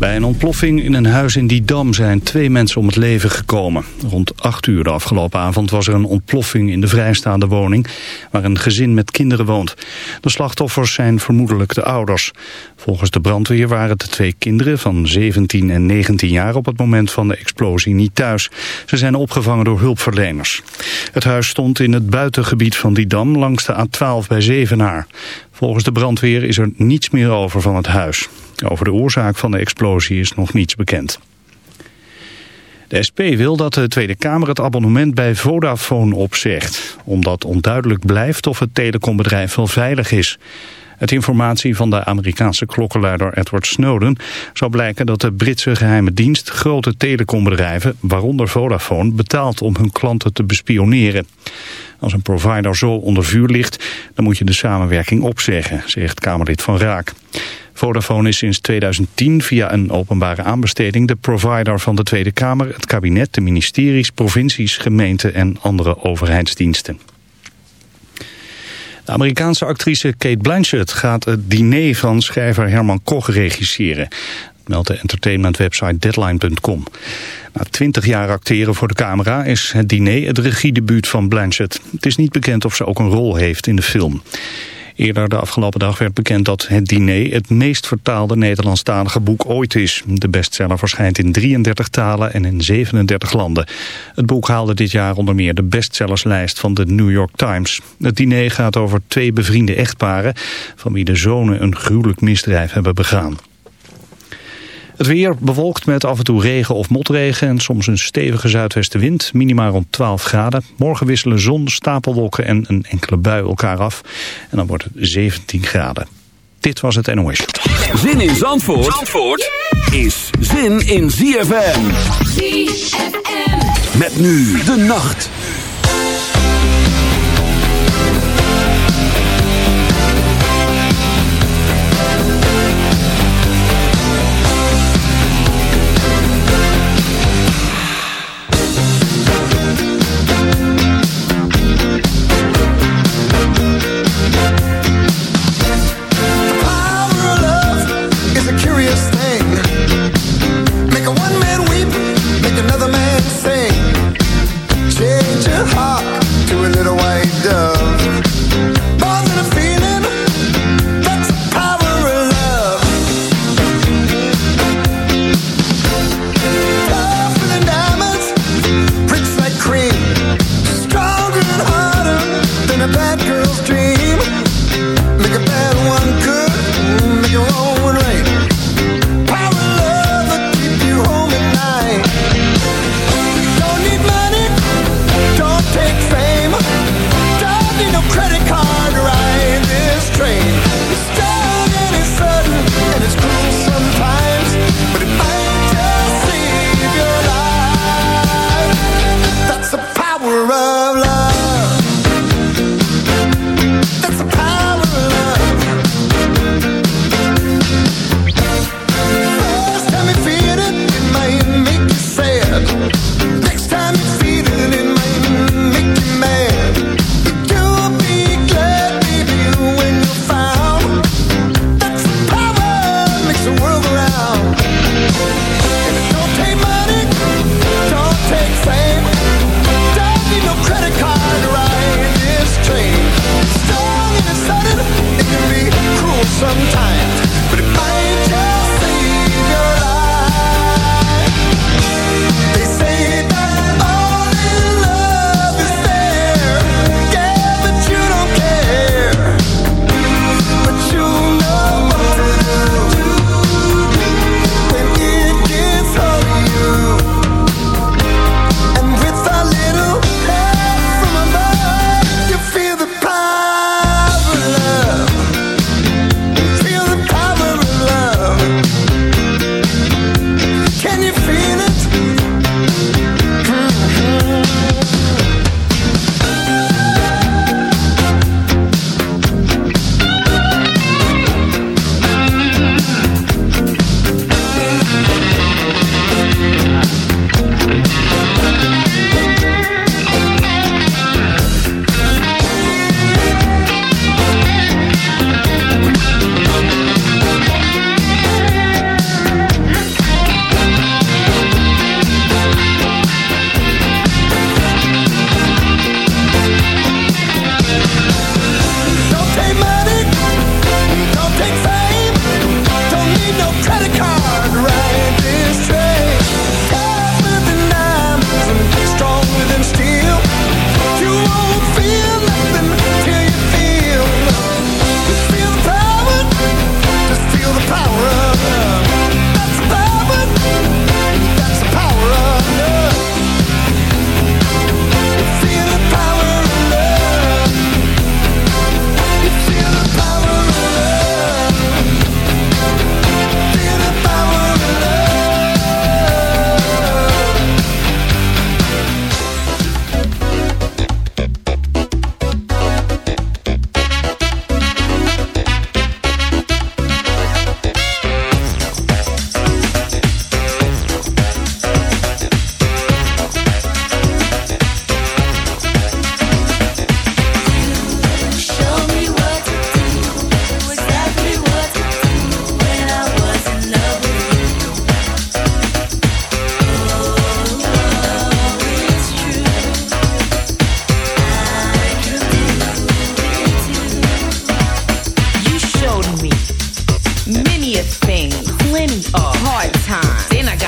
Bij een ontploffing in een huis in Didam zijn twee mensen om het leven gekomen. Rond 8 uur de afgelopen avond was er een ontploffing in de vrijstaande woning... waar een gezin met kinderen woont. De slachtoffers zijn vermoedelijk de ouders. Volgens de brandweer waren de twee kinderen van 17 en 19 jaar... op het moment van de explosie niet thuis. Ze zijn opgevangen door hulpverleners. Het huis stond in het buitengebied van Didam langs de A12 bij Zevenaar. Volgens de brandweer is er niets meer over van het huis. Over de oorzaak van de explosie is nog niets bekend. De SP wil dat de Tweede Kamer het abonnement bij Vodafone opzegt. Omdat onduidelijk blijft of het telecombedrijf wel veilig is. Uit informatie van de Amerikaanse klokkenluider Edward Snowden zou blijken dat de Britse geheime dienst grote telecombedrijven, waaronder Vodafone, betaalt om hun klanten te bespioneren. Als een provider zo onder vuur ligt, dan moet je de samenwerking opzeggen, zegt Kamerlid Van Raak. Vodafone is sinds 2010 via een openbare aanbesteding de provider van de Tweede Kamer, het kabinet, de ministeries, provincies, gemeenten en andere overheidsdiensten. De Amerikaanse actrice Kate Blanchett gaat het diner van schrijver Herman Koch regisseren meldt de entertainmentwebsite Deadline.com. Na twintig jaar acteren voor de camera is het diner het regiedebuut van Blanchett. Het is niet bekend of ze ook een rol heeft in de film. Eerder de afgelopen dag werd bekend dat Het Diner het meest vertaalde Nederlandstalige boek ooit is. De bestseller verschijnt in 33 talen en in 37 landen. Het boek haalde dit jaar onder meer de bestsellerslijst van de New York Times. Het diner gaat over twee bevriende echtparen van wie de zonen een gruwelijk misdrijf hebben begaan. Het weer bewolkt met af en toe regen of motregen en soms een stevige zuidwestenwind. Minimaal rond 12 graden. Morgen wisselen zon, stapelwolken en een enkele bui elkaar af. En dan wordt het 17 graden. Dit was het NOS. Zin in Zandvoort, Zandvoort is zin in ZFM. ZFM. Met nu de nacht.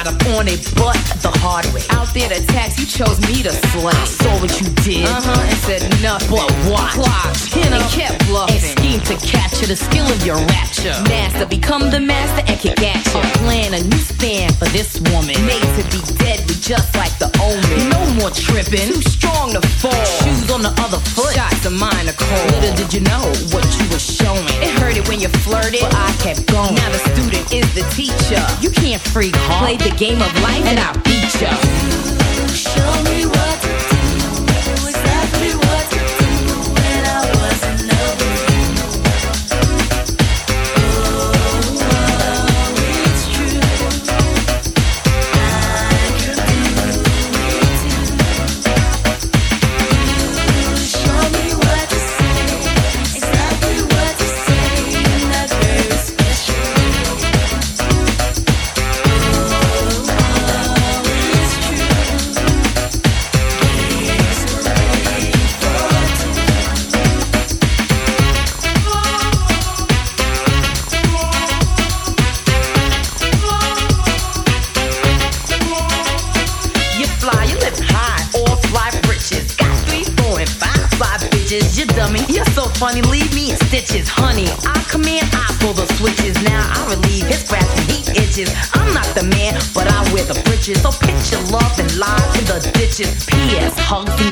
Time. Then I got up on butt the hard way. Out there to tax, you chose me to slay. I saw what you did, uh-huh, and said nothing. But what? Clocked, pin and kept bluffing. And schemed to capture the skill of your rapture. Master, become the master and kick at you. Plan a new stand for this woman. Made to be deadly, just like the omen. No more tripping, too strong to fall. Shoes on the other foot, shots of mine are cold. Little did you know what you were showing. It hurted when you flirted, but I kept going. Now the student is the teacher. You can't freak hard. Play the game of life and I'll beat ya. Ditches. P.S. And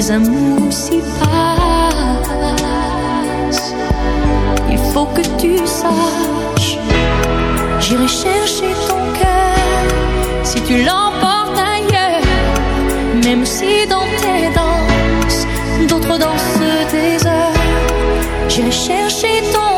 les amours s'y passent. Il faut que tu saches, j'irai chercher ton cœur si tu l'emportes ailleurs, même si dans tes danses, d'autres dansent des heures. J'irai chercher ton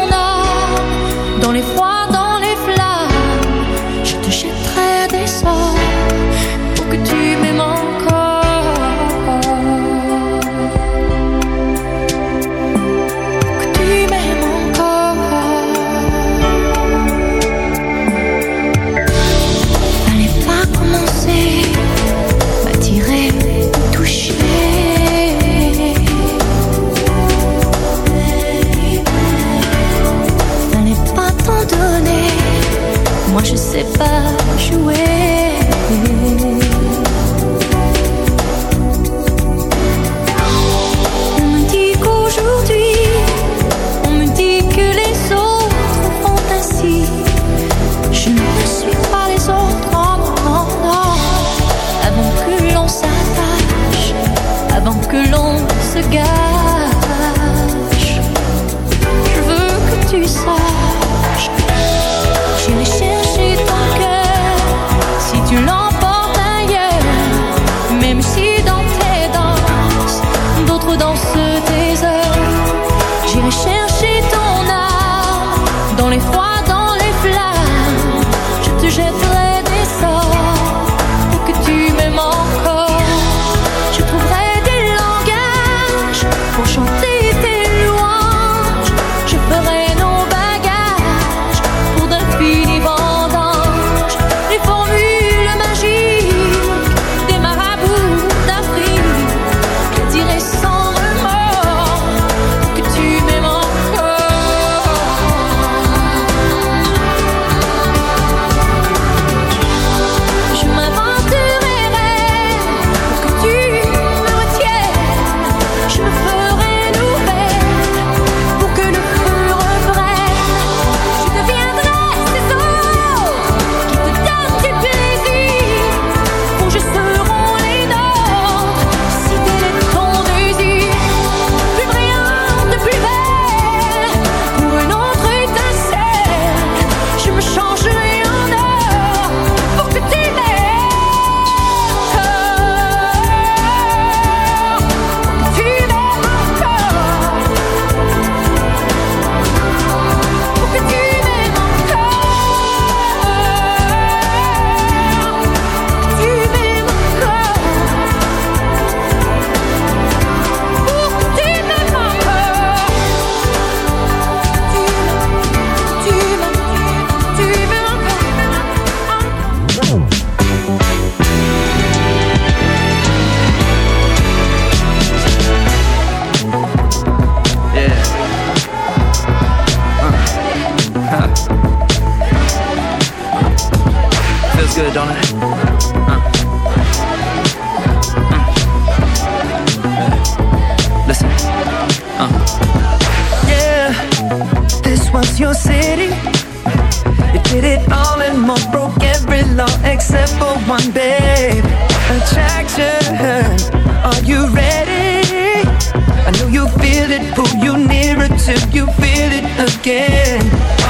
again.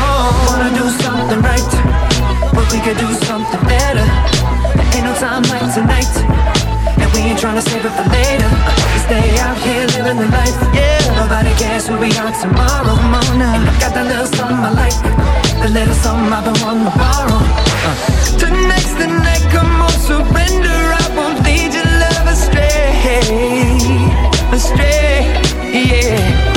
Oh, wanna do something right, but we could do something better. There ain't no time like tonight and we ain't trying to save it for later. We stay out here living the life. Yeah, nobody cares who we are tomorrow. Come on now. And I got that little something I like, the little something I've been wanting to borrow. Uh. Tonight's the night, come on, surrender. I won't lead your love astray, astray. Yeah.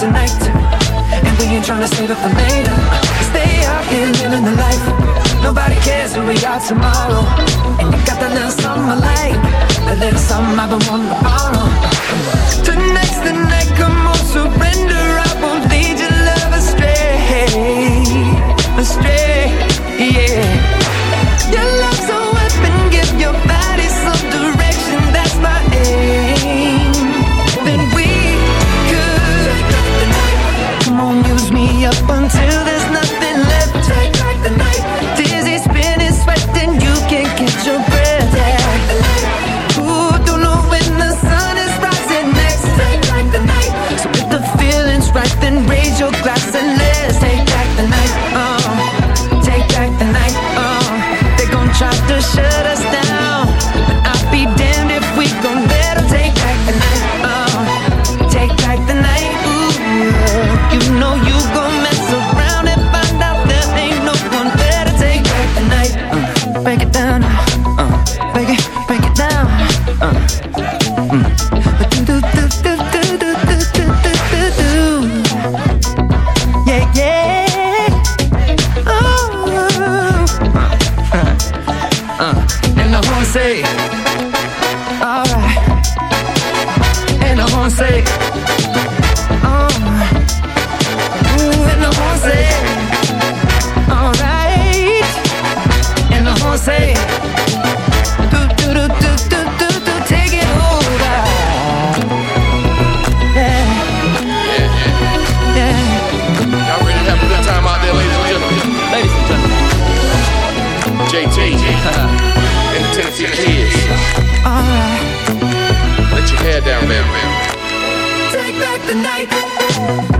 tonight And we ain't trying to save it for later. Stay out here living the life. Nobody cares who we are tomorrow. And you got that little something I like. That little something I've been wanting to borrow. Tonight's the night, come on, so until the night.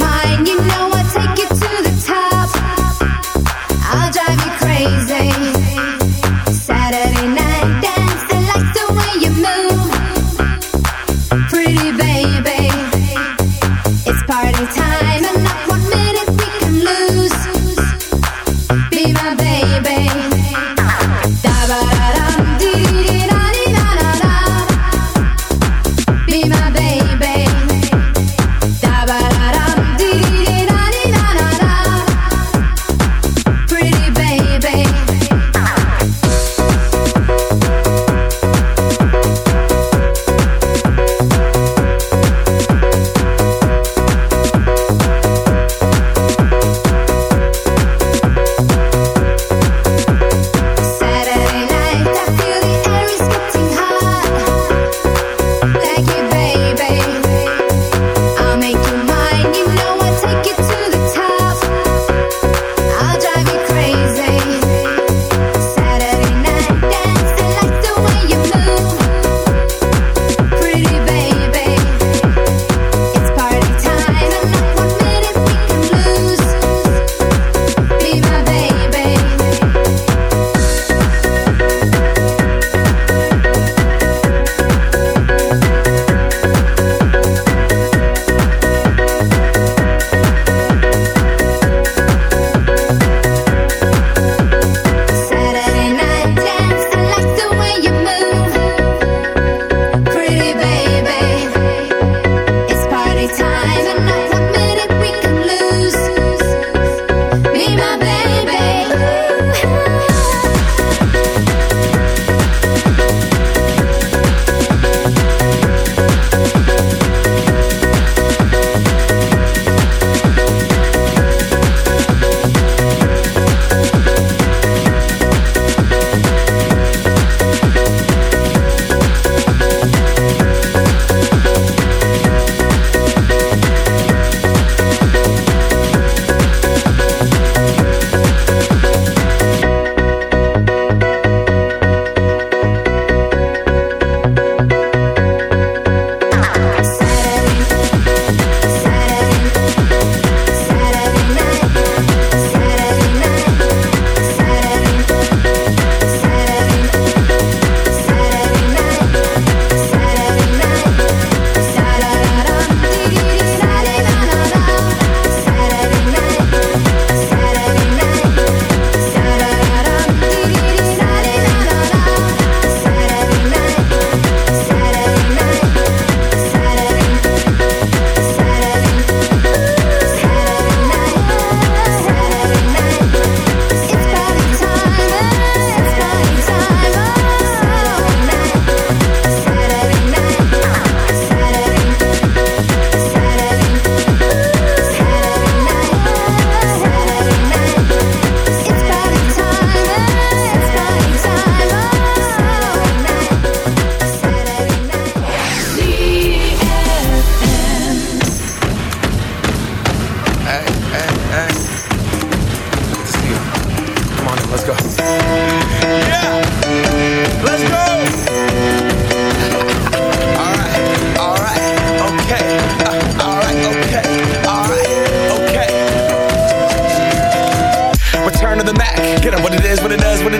mine, you know I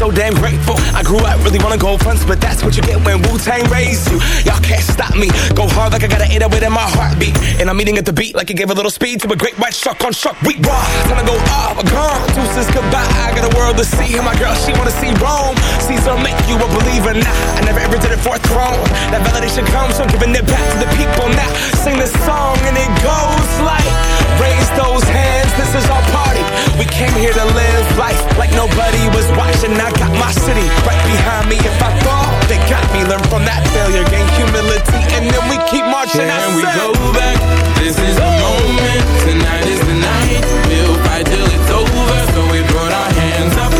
So damn grateful. I grew up really wanna go fronts, but that's what you get when Wu Tang raised you. Y'all can't stop me. Go hard like I gotta an 808 in my heartbeat. And I'm eating at the beat like it gave a little speed to a great white shark on shark. We raw. Time to go off. Gone. Deuces goodbye. I got a world to see. And my girl, she wanna see Rome. Caesar make you a believer. Nah, I never ever did it for a throne. That validation comes from giving it back to the people. Now sing this song and it goes like, raise those hands. This is our party. We came here to live life like nobody was watching. I got my city right behind me. If I fall, they got me. Learn from that failure, gain humility, and then we keep marching. I Can we said- go back? This is the moment. Tonight is the night. We'll fight till it's over. So we put our hands up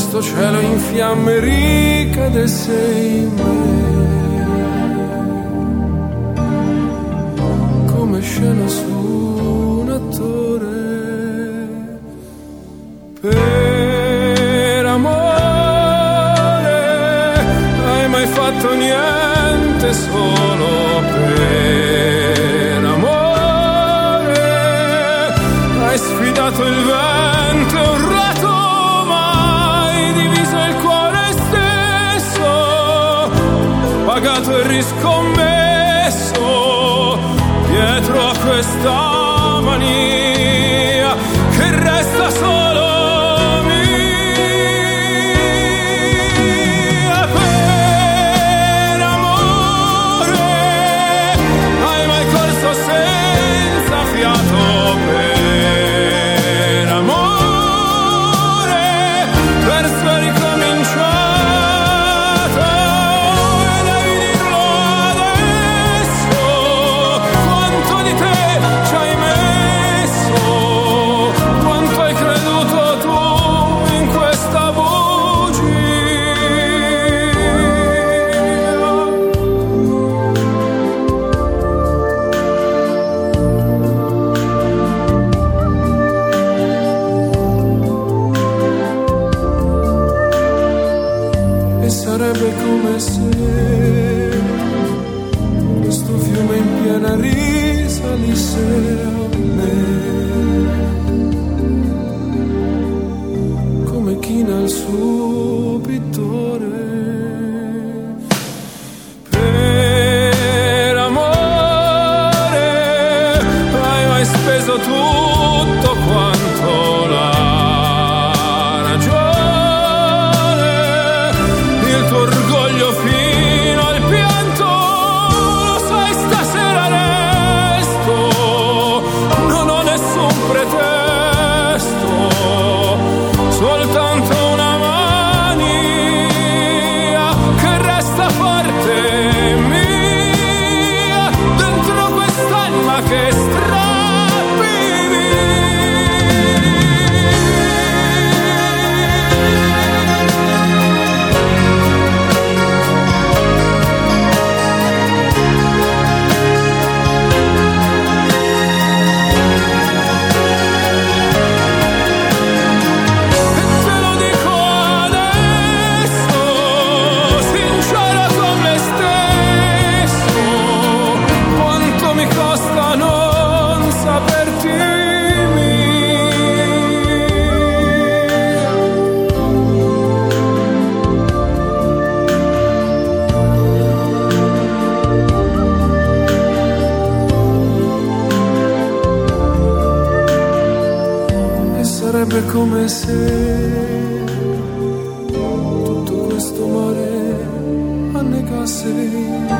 questo cielo in fiamme ricade sei me. Come scena su un attore. Per amore hai mai fatto niente solo per amore. Hai sfidato il vento scommesso dietro a questa mania. você.